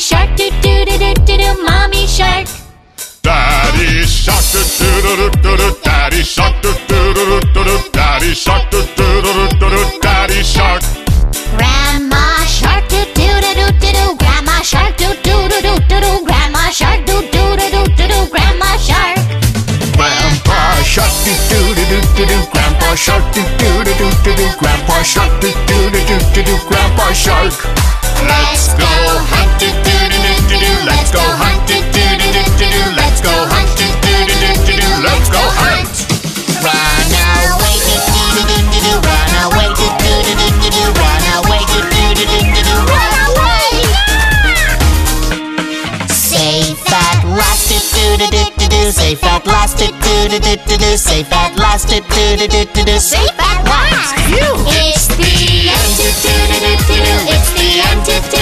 Shark do do shark Daddy shark do do do do do do Daddy shark do do do do do do Daddy shark do do do do do do Daddy shark Grandma shark do do do do do do Grandma shark do do do do do do Grandma shark do do do do do do Grandma shark Grandpa shark do do do do do do Grandpa shark do do do do do do Grandpa shark do do do do do do Grandpa shark Let's go Safe at last, it do do do do do. Safe at last, it do do do do do. Safe at last. you. It's the end, do do do do do. It's the end, do do.